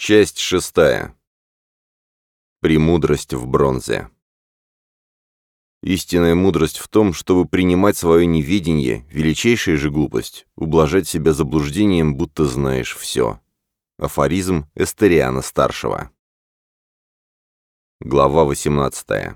Часть шестая. Премудрость в бронзе. Истинная мудрость в том, чтобы принимать свое неведение, величайшая же глупость, ублажать себя заблуждением, будто знаешь все. Афоризм Эстериана-старшего. Глава 18.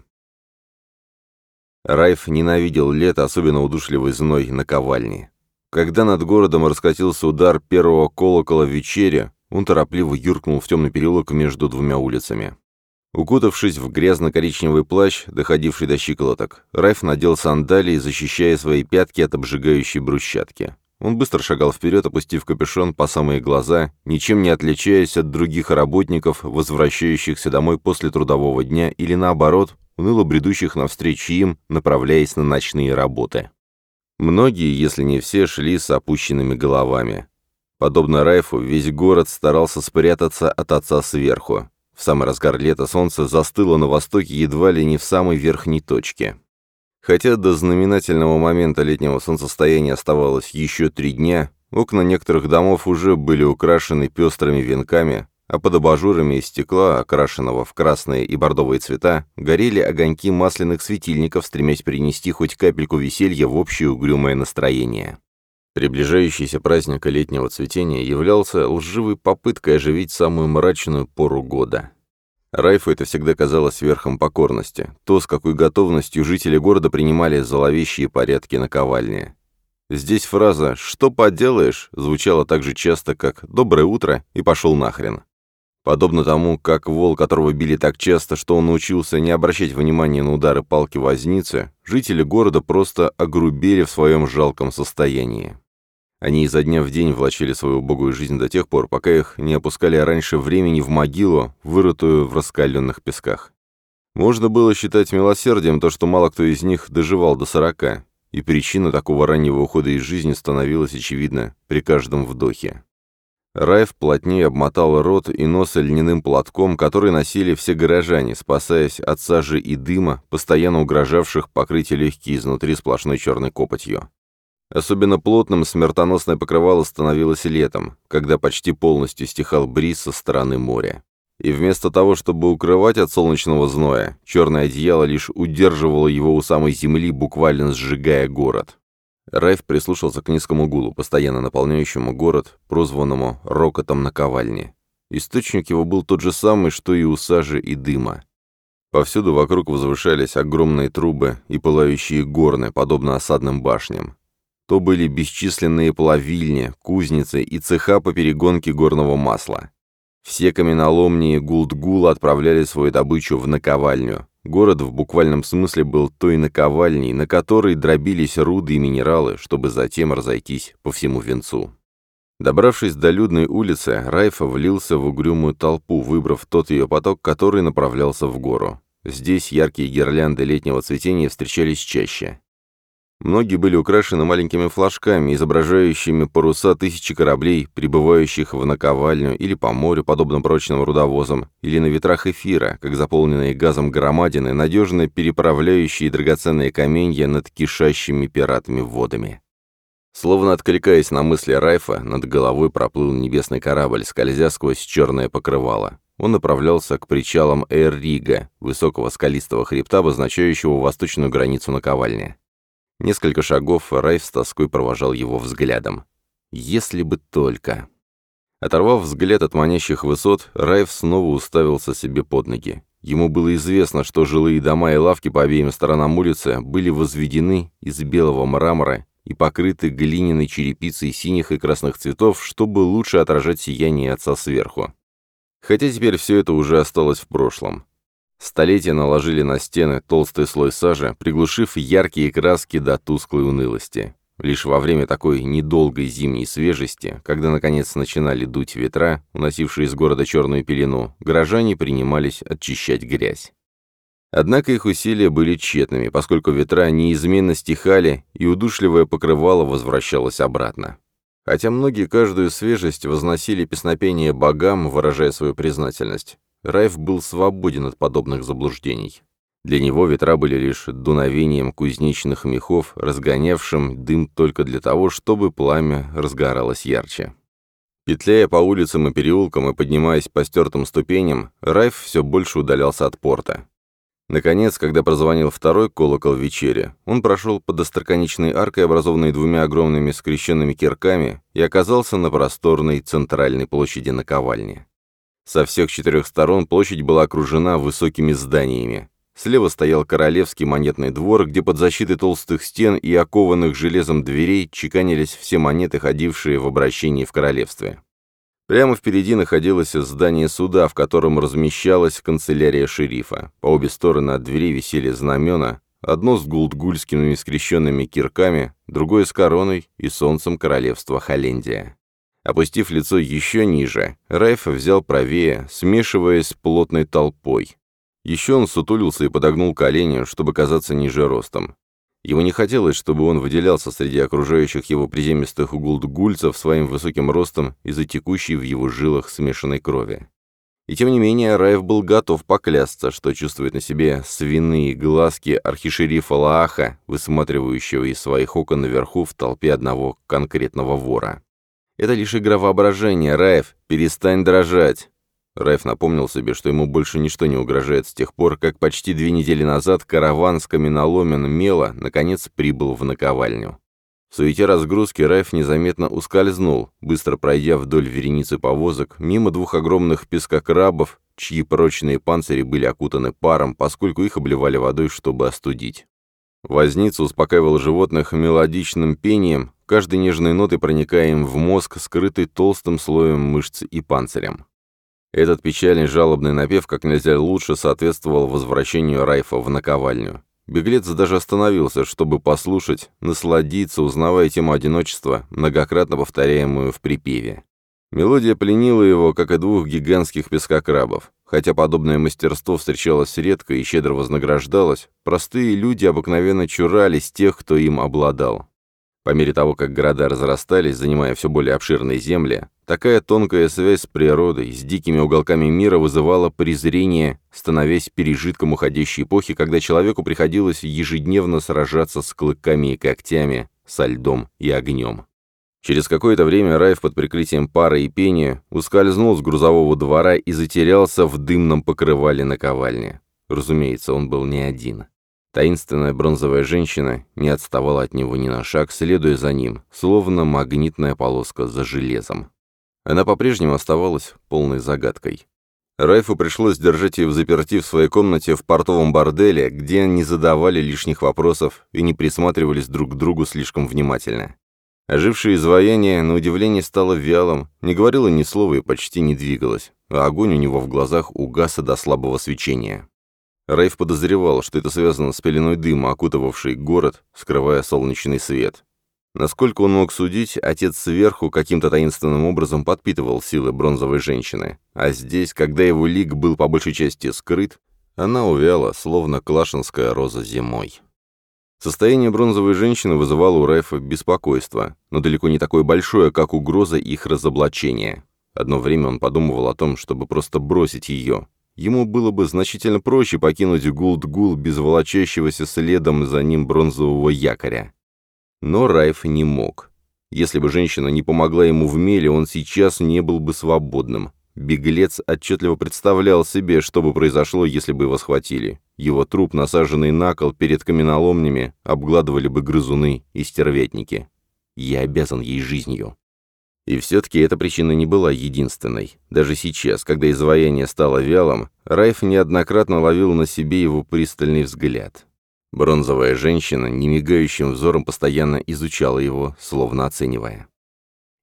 Райф ненавидел лето, особенно удушливый зной наковальни. Когда над городом раскатился удар первого колокола вечеря, он торопливо юркнул в темный переулок между двумя улицами. Укутавшись в грязно-коричневый плащ, доходивший до щиколоток, Райф надел сандалии, защищая свои пятки от обжигающей брусчатки. Он быстро шагал вперед, опустив капюшон по самые глаза, ничем не отличаясь от других работников, возвращающихся домой после трудового дня или, наоборот, уныло бредущих навстречу им, направляясь на ночные работы. Многие, если не все, шли с опущенными головами. Подобно Райфу, весь город старался спрятаться от отца сверху. В самый разгар лета солнце застыло на востоке едва ли не в самой верхней точке. Хотя до знаменательного момента летнего солнцестояния оставалось еще три дня, окна некоторых домов уже были украшены пестрыми венками, а под абажурами из стекла, окрашенного в красные и бордовые цвета, горели огоньки масляных светильников, стремясь принести хоть капельку веселья в общее угрюмое настроение. Приближающийся праздник летнего цветения являлся лживой попыткой оживить самую мрачную пору года. Райфу это всегда казалось верхом покорности, то, с какой готовностью жители города принимали зловещие порядки наковальни. Здесь фраза «что поделаешь» звучала так же часто, как «доброе утро» и «пошел нахрен». Подобно тому, как вол, которого били так часто, что он научился не обращать внимания на удары палки возницы, жители города просто огрубели в своем жалком состоянии. Они изо дня в день влачили свою убогую жизнь до тех пор, пока их не опускали раньше времени в могилу, вырытую в раскаленных песках. Можно было считать милосердием то, что мало кто из них доживал до сорока, и причина такого раннего ухода из жизни становилась очевидна при каждом вдохе. Райф плотнее обмотал рот и нос льняным платком, который носили все горожане, спасаясь от сажи и дыма, постоянно угрожавших покрыть легкие изнутри сплошной черной копотью. Особенно плотным смертоносное покрывало становилось летом, когда почти полностью стихал бриз со стороны моря. И вместо того, чтобы укрывать от солнечного зноя, черное одеяло лишь удерживало его у самой земли, буквально сжигая город. Райф прислушался к низкому гулу, постоянно наполняющему город, прозванному «рокотом наковальни». Источник его был тот же самый, что и у сажи и дыма. Повсюду вокруг возвышались огромные трубы и пылающие горны, подобно осадным башням то были бесчисленные плавильни, кузницы и цеха по перегонке горного масла. Все каменоломни и гулдгула отправляли свою добычу в наковальню. Город в буквальном смысле был той наковальней, на которой дробились руды и минералы, чтобы затем разойтись по всему венцу. Добравшись до людной улицы, Райфа влился в угрюмую толпу, выбрав тот ее поток, который направлялся в гору. Здесь яркие гирлянды летнего цветения встречались чаще. Многие были украшены маленькими флажками, изображающими паруса тысячи кораблей, прибывающих в наковальню или по морю, подобно прочным рудовозам, или на ветрах эфира, как заполненные газом громадины, надежно переправляющие драгоценные каменья над кишащими пиратами водами. Словно откликаясь на мысли Райфа, над головой проплыл небесный корабль, скользя сквозь черное покрывало. Он направлялся к причалам Эр-Рига, высокого скалистого хребта, обозначающего восточную границу наковальни. Несколько шагов Райф с тоской провожал его взглядом. «Если бы только...» Оторвав взгляд от манящих высот, Райф снова уставился себе под ноги. Ему было известно, что жилые дома и лавки по обеим сторонам улицы были возведены из белого мрамора и покрыты глиняной черепицей синих и красных цветов, чтобы лучше отражать сияние отца сверху. Хотя теперь все это уже осталось в прошлом. Столетия наложили на стены толстый слой сажи, приглушив яркие краски до тусклой унылости. Лишь во время такой недолгой зимней свежести, когда наконец начинали дуть ветра, уносившие из города черную пелену, горожане принимались очищать грязь. Однако их усилия были тщетными, поскольку ветра неизменно стихали, и удушливое покрывало возвращалось обратно. Хотя многие каждую свежесть возносили песнопение богам, выражая свою признательность, Райф был свободен от подобных заблуждений. Для него ветра были лишь дуновением кузнечных мехов, разгонявшим дым только для того, чтобы пламя разгоралось ярче. Петляя по улицам и переулкам и поднимаясь по стертым ступеням, Райф все больше удалялся от порта. Наконец, когда прозвонил второй колокол вечери, он прошел под остроконечной аркой, образованной двумя огромными скрещенными кирками, и оказался на просторной центральной площади наковальни. Со всех четырех сторон площадь была окружена высокими зданиями. Слева стоял королевский монетный двор, где под защитой толстых стен и окованных железом дверей чеканились все монеты, ходившие в обращении в королевстве. Прямо впереди находилось здание суда, в котором размещалась канцелярия шерифа. По обе стороны от двери висели знамена, одно с гулдгульскими скрещенными кирками, другое с короной и солнцем королевства Холендия. Опустив лицо еще ниже, Райф взял правее, смешиваясь с плотной толпой. Еще он сутулился и подогнул колени, чтобы казаться ниже ростом. Ему не хотелось, чтобы он выделялся среди окружающих его приземистых гулдгульцев своим высоким ростом из-за текущей в его жилах смешанной крови. И тем не менее, Райф был готов поклясться, что чувствует на себе свиные глазки архишерифа Лааха, высматривающего из своих окон наверху в толпе одного конкретного вора. «Это лишь игра воображения, Райф, перестань дрожать!» Райф напомнил себе, что ему больше ничто не угрожает с тех пор, как почти две недели назад караван с каменоломен Мела наконец прибыл в наковальню. В суете разгрузки Райф незаметно ускользнул, быстро пройдя вдоль вереницы повозок, мимо двух огромных пескокрабов, чьи прочные панцири были окутаны паром, поскольку их обливали водой, чтобы остудить. Возница успокаивал животных мелодичным пением, каждой нежной ноты проникаем в мозг, скрытый толстым слоем мышц и панцирем. Этот печальный жалобный напев как нельзя лучше соответствовал возвращению Райфа в наковальню. Беглец даже остановился, чтобы послушать, насладиться, узнавая тему одиночества, многократно повторяемую в припеве. Мелодия пленила его, как и двух гигантских пескокрабов. Хотя подобное мастерство встречалось редко и щедро вознаграждалось, простые люди обыкновенно чурались тех, кто им обладал. По мере того, как города разрастались, занимая все более обширные земли, такая тонкая связь с природой, с дикими уголками мира вызывала презрение, становясь пережитком уходящей эпохи, когда человеку приходилось ежедневно сражаться с клыками и когтями, со льдом и огнем. Через какое-то время Райф под прикрытием пара и пения ускользнул с грузового двора и затерялся в дымном покрывале наковальни. Разумеется, он был не один. Таинственная бронзовая женщина не отставала от него ни на шаг, следуя за ним, словно магнитная полоска за железом. Она по-прежнему оставалась полной загадкой. Райфу пришлось держать ее в заперти в своей комнате в портовом борделе, где они задавали лишних вопросов и не присматривались друг к другу слишком внимательно. Ожившее изваяние, на удивление, стало вялым, не говорило ни слова и почти не двигалось, а огонь у него в глазах угас до слабого свечения. Райф подозревал, что это связано с пеленой дыма, окутывавшей город, скрывая солнечный свет. Насколько он мог судить, отец сверху каким-то таинственным образом подпитывал силы бронзовой женщины. А здесь, когда его лик был по большей части скрыт, она увяла, словно клашинская роза зимой. Состояние бронзовой женщины вызывало у Райфа беспокойство, но далеко не такое большое, как угроза их разоблачения. Одно время он подумывал о том, чтобы просто бросить ее, Ему было бы значительно проще покинуть Гулдгул без волочащегося следом за ним бронзового якоря. Но Райф не мог. Если бы женщина не помогла ему в меле, он сейчас не был бы свободным. Беглец отчетливо представлял себе, что бы произошло, если бы его схватили. Его труп, насаженный на кол перед каменоломнями, обгладывали бы грызуны и стервятники. «Я обязан ей жизнью». И все-таки эта причина не была единственной. Даже сейчас, когда изваяние стало вялым, Райф неоднократно ловил на себе его пристальный взгляд. Бронзовая женщина немигающим взором постоянно изучала его, словно оценивая.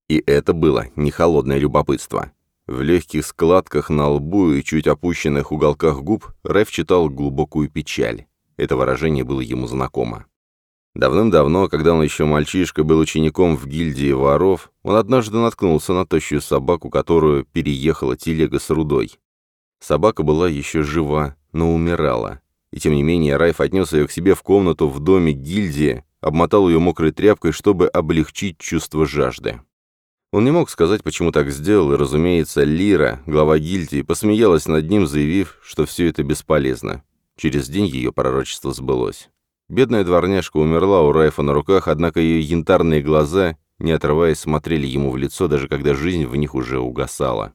И это было не холодное любопытство. В легких складках на лбу и чуть опущенных уголках губ Райф читал глубокую печаль. Это выражение было ему знакомо. Давным-давно, когда он еще мальчишка, был учеником в гильдии воров, он однажды наткнулся на тощую собаку, которую переехала телега с рудой. Собака была еще жива, но умирала. И тем не менее Райф отнес ее к себе в комнату в доме гильдии, обмотал ее мокрой тряпкой, чтобы облегчить чувство жажды. Он не мог сказать, почему так сделал, и, разумеется, Лира, глава гильдии, посмеялась над ним, заявив, что все это бесполезно. Через день ее пророчество сбылось. Бедная дворняжка умерла у Райфа на руках, однако ее янтарные глаза, не отрываясь, смотрели ему в лицо, даже когда жизнь в них уже угасала.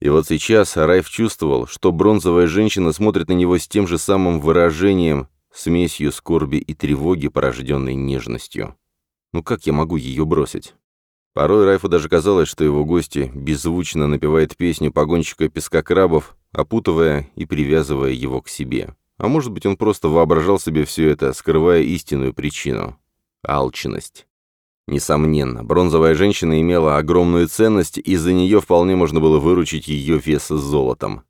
И вот сейчас Райф чувствовал, что бронзовая женщина смотрит на него с тем же самым выражением, смесью скорби и тревоги, порожденной нежностью. «Ну как я могу ее бросить?» Порой Райфу даже казалось, что его гости беззвучно напевает песню погонщика песка-крабов, опутывая и привязывая его к себе. А может быть, он просто воображал себе все это, скрывая истинную причину. Алчность. Несомненно, бронзовая женщина имела огромную ценность, и за нее вполне можно было выручить ее вес с золотом.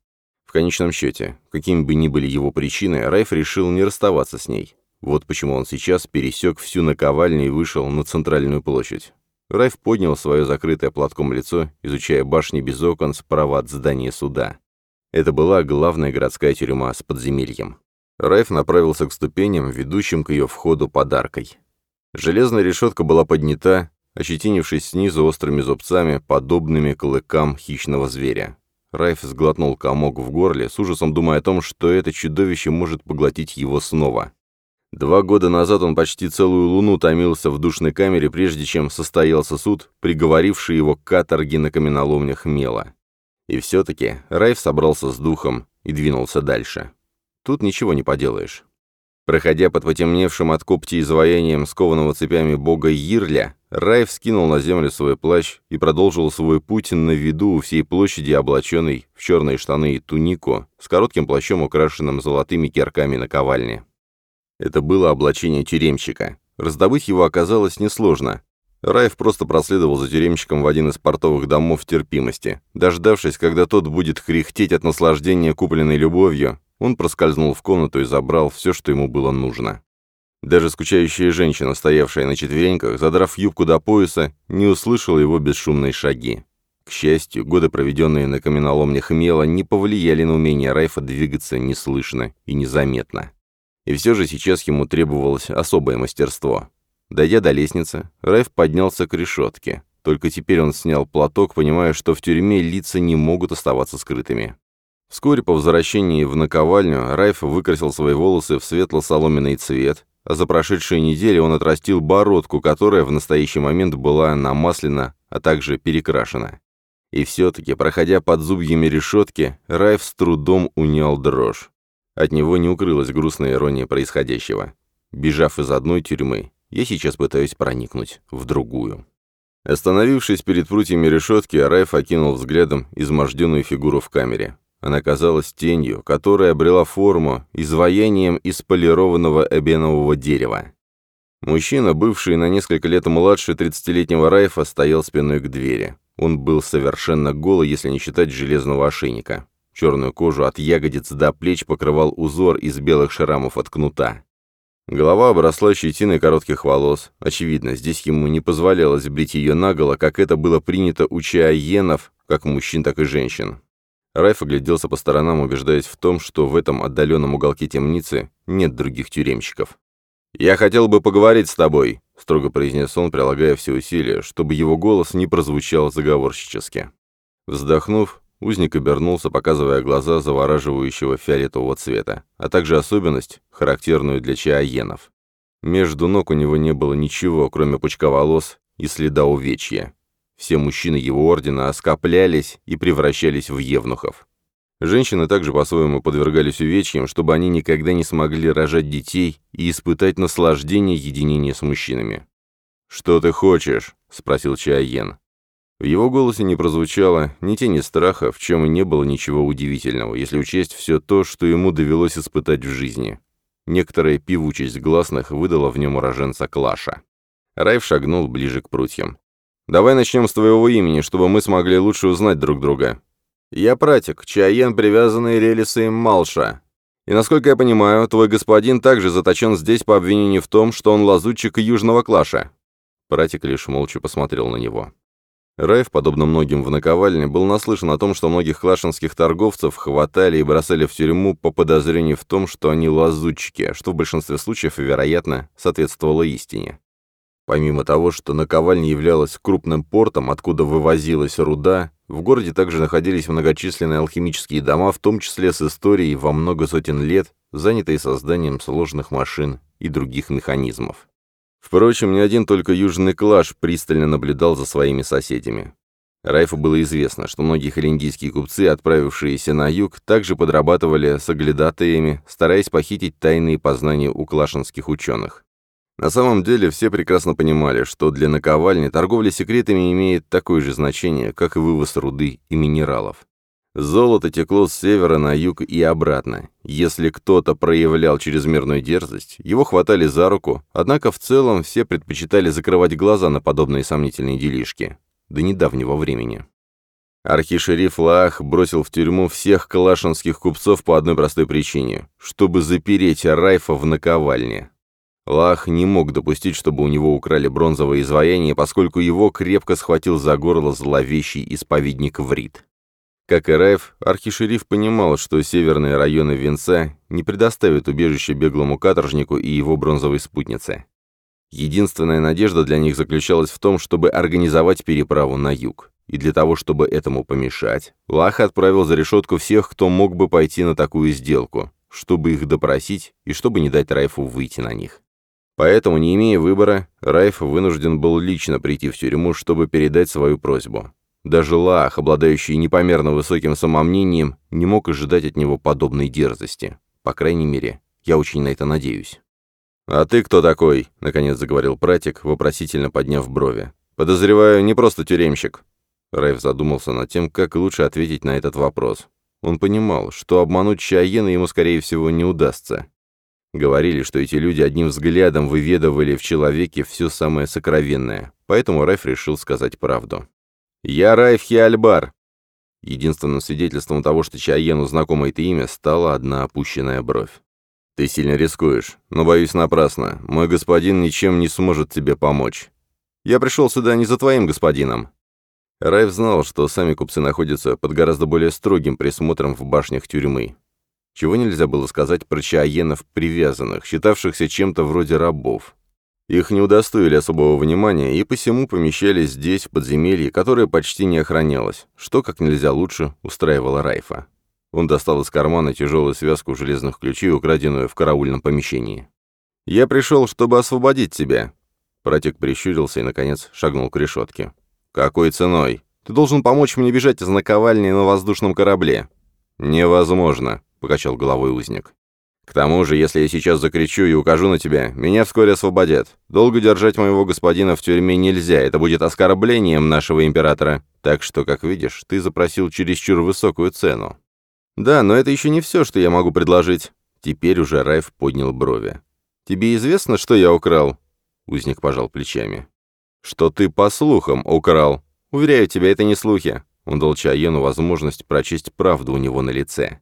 В конечном счете, какими бы ни были его причины, Райф решил не расставаться с ней. Вот почему он сейчас пересек всю наковальню и вышел на центральную площадь. Райф поднял свое закрытое платком лицо, изучая башни без окон справа от здания суда. Это была главная городская тюрьма с подземельем. Райф направился к ступеням, ведущим к ее входу подаркой. Железная решетка была поднята, ощетинившись снизу острыми зубцами, подобными клыкам хищного зверя. Райф сглотнул комок в горле, с ужасом думая о том, что это чудовище может поглотить его снова. Два года назад он почти целую луну томился в душной камере, прежде чем состоялся суд, приговоривший его к каторге на каменоломнях Мела. И все-таки Райф собрался с духом и двинулся дальше. Тут ничего не поделаешь. Проходя под потемневшим от копти изваянием скованного цепями бога Ирля, Райф скинул на землю свой плащ и продолжил свой путь на виду у всей площади, облаченной в черные штаны и тунику, с коротким плащом, украшенным золотыми кирками на ковальне. Это было облачение тюремщика. Раздобыть его оказалось несложно. Райф просто проследовал за тюремщиком в один из портовых домов терпимости. Дождавшись, когда тот будет кряхтеть от наслаждения купленной любовью, он проскользнул в комнату и забрал все, что ему было нужно. Даже скучающая женщина, стоявшая на четвереньках, задрав юбку до пояса, не услышала его бесшумные шаги. К счастью, годы, проведенные на каменоломнях Мела, не повлияли на умение Райфа двигаться неслышно и незаметно. И все же сейчас ему требовалось особое мастерство. Дойдя до лестницы, Райф поднялся к решетке. Только теперь он снял платок, понимая, что в тюрьме лица не могут оставаться скрытыми. Вскоре по возвращении в наковальню Райф выкрасил свои волосы в светло-соломенный цвет, а за прошедшие недели он отрастил бородку, которая в настоящий момент была намаслена, а также перекрашена. И все-таки, проходя под зубьями решетки, Райф с трудом унял дрожь. От него не укрылась грустная ирония происходящего. Бежав из одной тюрьмы, я сейчас пытаюсь проникнуть в другую. Остановившись перед прутьями решетки, Райф окинул взглядом изможденную фигуру в камере. Она казалась тенью, которая обрела форму, изваянием из полированного эбенового дерева. Мужчина, бывший на несколько лет младше 30-летнего Райфа, стоял спиной к двери. Он был совершенно голый, если не считать железного ошейника. Черную кожу от ягодиц до плеч покрывал узор из белых шрамов от кнута. Голова обросла щетиной коротких волос. Очевидно, здесь ему не позволялось брить ее наголо, как это было принято у чаиенов, как мужчин, так и женщин. Райф огляделся по сторонам, убеждаясь в том, что в этом отдаленном уголке темницы нет других тюремщиков. «Я хотел бы поговорить с тобой», — строго произнес он, прилагая все усилия, чтобы его голос не прозвучал заговорщически. Вздохнув, узник обернулся, показывая глаза завораживающего фиолетового цвета, а также особенность, характерную для чаоенов. Между ног у него не было ничего, кроме пучка волос и следа увечья. Все мужчины его ордена оскоплялись и превращались в евнухов. Женщины также по-своему подвергались увечьям, чтобы они никогда не смогли рожать детей и испытать наслаждение единения с мужчинами. «Что ты хочешь?» — спросил Чаоен. В его голосе не прозвучало ни тени страха, в чем и не было ничего удивительного, если учесть все то, что ему довелось испытать в жизни. Некоторая пивучесть гласных выдала в нем уроженца Клаша. Райф шагнул ближе к прутьям. Давай начнем с твоего имени, чтобы мы смогли лучше узнать друг друга. Я пратик, Чаен, привязанный Релиса Малша. И, насколько я понимаю, твой господин также заточен здесь по обвинению в том, что он лазутчик Южного Клаша». Пратик лишь молча посмотрел на него. Райф, подобно многим в наковальне, был наслышан о том, что многих клашинских торговцев хватали и бросали в тюрьму по подозрению в том, что они лазутчики, что в большинстве случаев, вероятно, соответствовало истине. Помимо того, что наковальня являлась крупным портом, откуда вывозилась руда, в городе также находились многочисленные алхимические дома, в том числе с историей во много сотен лет, занятые созданием сложных машин и других механизмов. Впрочем, не один только южный клаш пристально наблюдал за своими соседями. Райфу было известно, что многие хелиндийские купцы, отправившиеся на юг, также подрабатывали соглядатаями, стараясь похитить тайные познания у клашинских ученых. На самом деле все прекрасно понимали, что для наковальни торговля секретами имеет такое же значение, как и вывоз руды и минералов. Золото текло с севера на юг и обратно. Если кто-то проявлял чрезмерную дерзость, его хватали за руку, однако в целом все предпочитали закрывать глаза на подобные сомнительные делишки. До недавнего времени. Архишериф Лах бросил в тюрьму всех калашинских купцов по одной простой причине, чтобы запереть Райфа в наковальне. Лах не мог допустить, чтобы у него украли бронзовое изваяние, поскольку его крепко схватил за горло зловещий исповедник Врит. Как и Раев, архишериф понимал, что северные районы Венца не предоставят убежище беглому каторжнику и его бронзовой спутнице. Единственная надежда для них заключалась в том, чтобы организовать переправу на юг. И для того, чтобы этому помешать, Лах отправил за решетку всех, кто мог бы пойти на такую сделку, чтобы их допросить и чтобы не дать Райфу выйти на них. Поэтому, не имея выбора, Райф вынужден был лично прийти в тюрьму, чтобы передать свою просьбу. Даже Лах, обладающий непомерно высоким самомнением, не мог ожидать от него подобной дерзости. По крайней мере, я очень на это надеюсь. «А ты кто такой?» — наконец заговорил пратик, вопросительно подняв брови. «Подозреваю, не просто тюремщик». Райф задумался над тем, как лучше ответить на этот вопрос. Он понимал, что обмануть Чаена ему, скорее всего, не удастся. Говорили, что эти люди одним взглядом выведывали в человеке все самое сокровенное, поэтому Райф решил сказать правду. «Я Райф Хиальбар!» Единственным свидетельством того, что Чаену знакомо это имя, стала одна опущенная бровь. «Ты сильно рискуешь, но, боюсь, напрасно. Мой господин ничем не сможет тебе помочь. Я пришел сюда не за твоим господином». Райф знал, что сами купцы находятся под гораздо более строгим присмотром в башнях тюрьмы, чего нельзя было сказать про чаенов привязанных, считавшихся чем-то вроде рабов. Их не удостоили особого внимания и посему помещались здесь, в подземелье, которое почти не охранялось, что как нельзя лучше устраивало Райфа. Он достал из кармана тяжелую связку железных ключей, украденную в караульном помещении. «Я пришел, чтобы освободить тебя!» Пратик прищурился и, наконец, шагнул к решетке. «Какой ценой? Ты должен помочь мне бежать из наковальни на воздушном корабле!» «Невозможно!» покачал головой узник. «К тому же, если я сейчас закричу и укажу на тебя, меня вскоре освободят. Долго держать моего господина в тюрьме нельзя, это будет оскорблением нашего императора. Так что, как видишь, ты запросил чересчур высокую цену». «Да, но это еще не все, что я могу предложить». Теперь уже Райф поднял брови. «Тебе известно, что я украл?» Узник пожал плечами. «Что ты по слухам украл. Уверяю тебя, это не слухи». Он дал Чаену возможность прочесть правду у него на лице.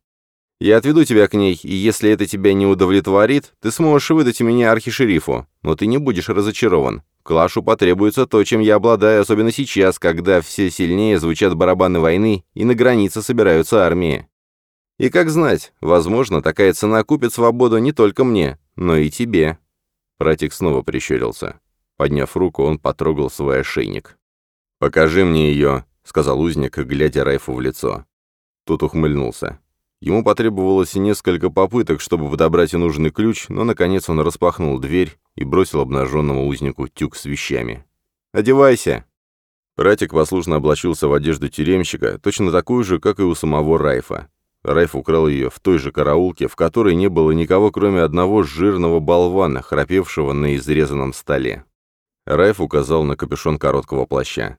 Я отведу тебя к ней, и если это тебя не удовлетворит, ты сможешь выдать меня архишерифу, но ты не будешь разочарован. Клашу потребуется то, чем я обладаю, особенно сейчас, когда все сильнее звучат барабаны войны и на границе собираются армии. И как знать, возможно, такая цена купит свободу не только мне, но и тебе». Пратик снова прищурился. Подняв руку, он потрогал свой ошейник. «Покажи мне ее», — сказал узник, глядя Райфу в лицо. Тот ухмыльнулся. Ему потребовалось несколько попыток, чтобы подобрать нужный ключ, но, наконец, он распахнул дверь и бросил обнаженному узнику тюк с вещами. «Одевайся!» Ратик послушно облачился в одежду тюремщика, точно такую же, как и у самого Райфа. Райф украл ее в той же караулке, в которой не было никого, кроме одного жирного болвана, храпевшего на изрезанном столе. Райф указал на капюшон короткого плаща.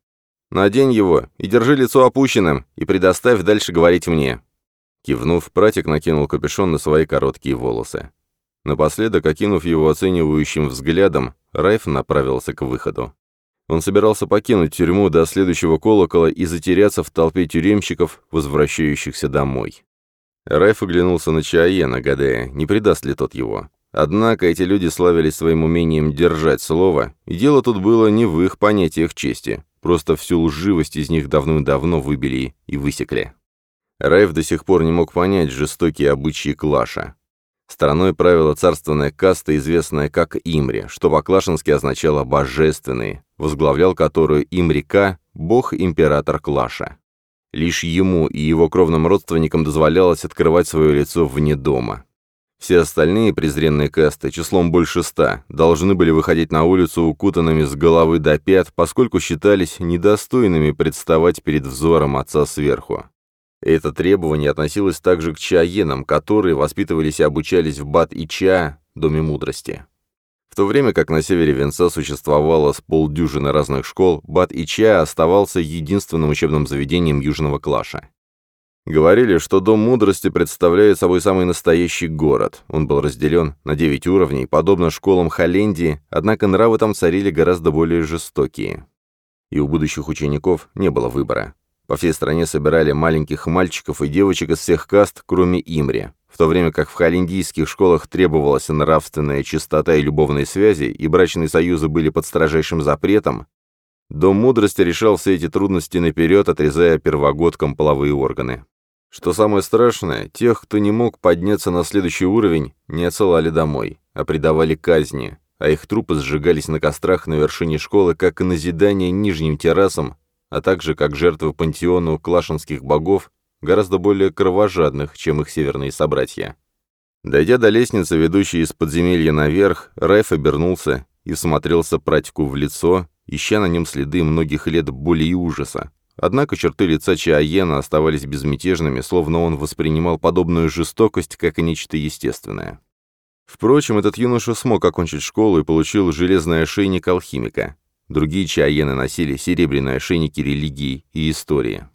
«Надень его и держи лицо опущенным, и предоставь дальше говорить мне». Кивнув, пратик накинул капюшон на свои короткие волосы. Напоследок, окинув его оценивающим взглядом, Райф направился к выходу. Он собирался покинуть тюрьму до следующего колокола и затеряться в толпе тюремщиков, возвращающихся домой. Райф оглянулся на Чаена, гадая, не предаст ли тот его. Однако эти люди славились своим умением держать слово, и дело тут было не в их понятиях чести, просто всю лживость из них давным-давно выбили и высекли. Райф до сих пор не мог понять жестокие обычаи Клаша. Страной правила царственная каста, известная как Имри, что по клашенски означало «божественный», возглавлял которую Имрика, бог-император Клаша. Лишь ему и его кровным родственникам дозволялось открывать свое лицо вне дома. Все остальные презренные касты, числом больше ста, должны были выходить на улицу укутанными с головы до пят, поскольку считались недостойными представать перед взором отца сверху. Это требование относилось также к чаенам, которые воспитывались и обучались в Бат и Ча, Доме мудрости. В то время как на севере Венца существовало с полдюжины разных школ, Бат и Ча оставался единственным учебным заведением Южного Клаша. Говорили, что Дом Мудрости представляет собой самый настоящий город. Он был разделен на 9 уровней, подобно школам Холлендии, однако нравы там царили гораздо более жестокие. И у будущих учеников не было выбора. По всей стране собирали маленьких мальчиков и девочек из всех каст, кроме Имри. В то время как в холиндийских школах требовалась нравственная чистота и любовные связи, и брачные союзы были под строжайшим запретом, Дом мудрости решал все эти трудности наперед, отрезая первогодкам половые органы. Что самое страшное, тех, кто не мог подняться на следующий уровень, не отсылали домой, а предавали казни, а их трупы сжигались на кострах на вершине школы, как и назидание нижним террасам, а также как жертвы пантеону клашинских богов, гораздо более кровожадных, чем их северные собратья. Дойдя до лестницы, ведущей из подземелья наверх, Райф обернулся и смотрелся Пратику в лицо, ища на нем следы многих лет боли и ужаса. Однако черты лица Чаоена оставались безмятежными, словно он воспринимал подобную жестокость как нечто естественное. Впрочем, этот юноша смог окончить школу и получил железный ошейник алхимика. Другие чаены носили серебряные ошейники религии и истории.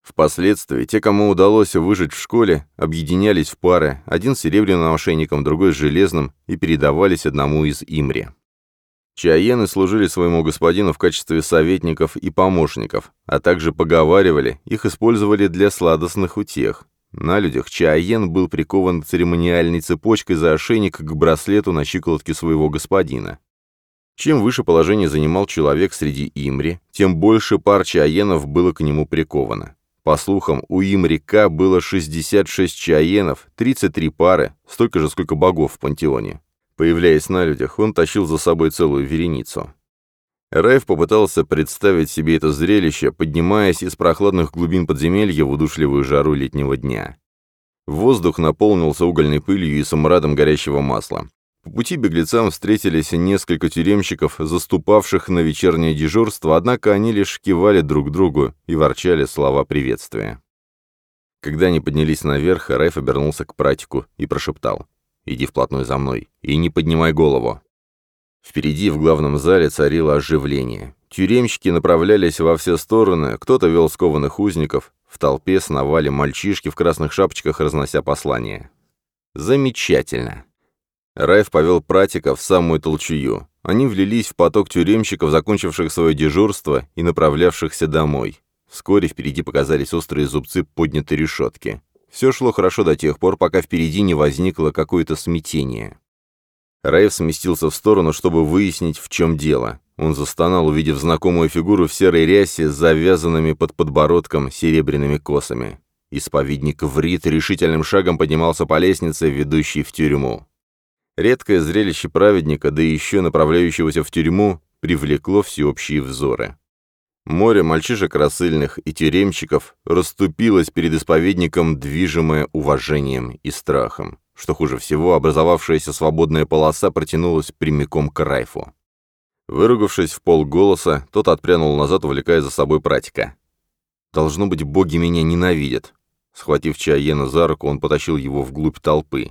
Впоследствии те, кому удалось выжить в школе, объединялись в пары, один с серебряным ошейником, другой с железным, и передавались одному из имри. Чаены служили своему господину в качестве советников и помощников, а также поговаривали, их использовали для сладостных утех. На людях Чаен был прикован церемониальной цепочкой за ошейник к браслету на щиколотке своего господина. Чем выше положение занимал человек среди Имри, тем больше пар чаенов было к нему приковано. По слухам, у Имри К было 66 чаенов, 33 пары, столько же, сколько богов в пантеоне. Появляясь на людях, он тащил за собой целую вереницу. Райф попытался представить себе это зрелище, поднимаясь из прохладных глубин подземелья в удушливую жару летнего дня. Воздух наполнился угольной пылью и самурадом горящего масла. По пути беглецам встретились несколько тюремщиков, заступавших на вечернее дежурство, однако они лишь кивали друг другу и ворчали слова приветствия. Когда они поднялись наверх, Райф обернулся к практику и прошептал. «Иди вплотную за мной и не поднимай голову». Впереди в главном зале царило оживление. Тюремщики направлялись во все стороны, кто-то вел скованных узников, в толпе сновали мальчишки в красных шапочках, разнося послания. «Замечательно!» Райф повел пратика в самую толчую. Они влились в поток тюремщиков, закончивших свое дежурство и направлявшихся домой. Вскоре впереди показались острые зубцы поднятой решетки. Все шло хорошо до тех пор, пока впереди не возникло какое-то смятение. Райф сместился в сторону, чтобы выяснить, в чем дело. Он застонал, увидев знакомую фигуру в серой рясе с завязанными под подбородком серебряными косами. Исповедник Врит решительным шагом поднимался по лестнице, ведущей в тюрьму. Редкое зрелище праведника, да еще направляющегося в тюрьму, привлекло всеобщие взоры. Море мальчишек рассыльных и тюремщиков расступилось перед исповедником, движимое уважением и страхом. Что хуже всего, образовавшаяся свободная полоса протянулась прямиком к Райфу. Выругавшись в полголоса, тот отпрянул назад, увлекая за собой пратика. «Должно быть, боги меня ненавидят». Схватив Чаена за руку, он потащил его вглубь толпы.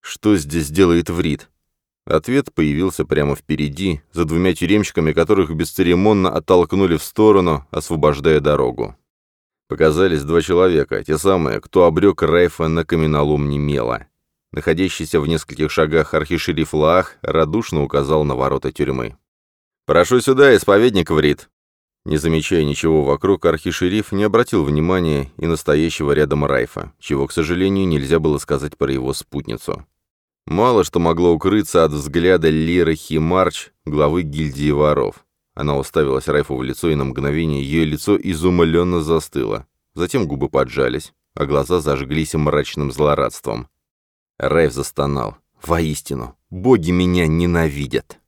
Что здесь делает Врит? Ответ появился прямо впереди, за двумя тюремщиками, которых бесцеремонно оттолкнули в сторону, освобождая дорогу. Показались два человека, те самые, кто обрек Райфа на каменолом немело. Находящийся в нескольких шагах архишериф Лаах радушно указал на ворота тюрьмы. «Прошу сюда, исповедник Врит!» Не замечая ничего вокруг, архишериф не обратил внимания и настоящего рядом Райфа, чего, к сожалению, нельзя было сказать про его спутницу. Мало что могло укрыться от взгляда Лиры Химарч, главы гильдии воров. Она уставилась Райфу в лицо, и на мгновение ее лицо изумленно застыло. Затем губы поджались, а глаза зажглись мрачным злорадством. Райф застонал. «Воистину, боги меня ненавидят!»